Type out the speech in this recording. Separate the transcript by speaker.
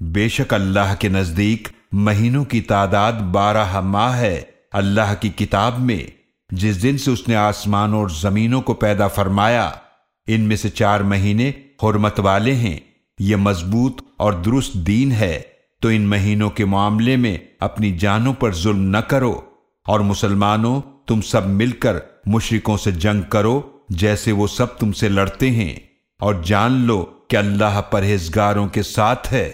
Speaker 1: बेशक अल्लाह के नज़दीक महीनों की तादाद बारह माह है अल्लाह की किताब में, जिस दिन से उसने आसमान और जमीनों को पैदा फरमाया, इनमें से चार महीने हरमत वाले हैं, ये मज़बूत और दुरुस्त दीन है तो इन महीनों के मामले में अपनी जानों पर जुल्म न करो, और मुसलमानों, तुम सब मिलकर मुशरिकों से जंग करो, जैसे वो सब तुमसे लड़ते हैं, और जान लो कि अल्लाह परहेजगारों के साथ है।